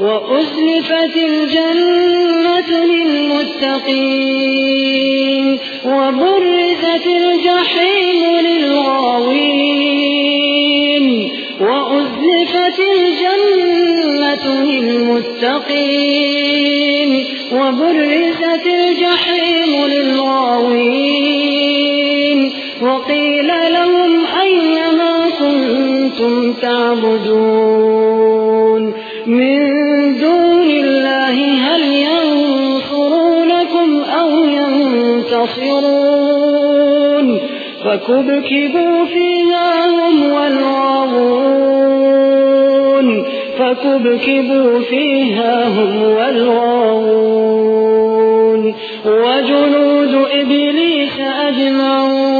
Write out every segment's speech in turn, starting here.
وأزلفت الجنة للمتقين وبرزت الجحيم للغاوين وأزلفت الجنة للمتقين وبرزت الجحيم للغاوين وقيل لهم أين ما كنتم تعبدون من دون الله هل ينصرونكم أو ينتصرون؟ فكبكبوا فيها هم والغاوون. فكبكبوا فيها هم والغاوون. وجنود إبليس أجمعون.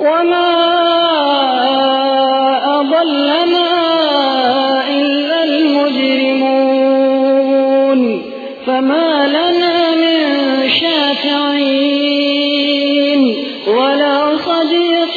وما أضلنا إلا المجرمون فما لنا من شافعين ولا صديق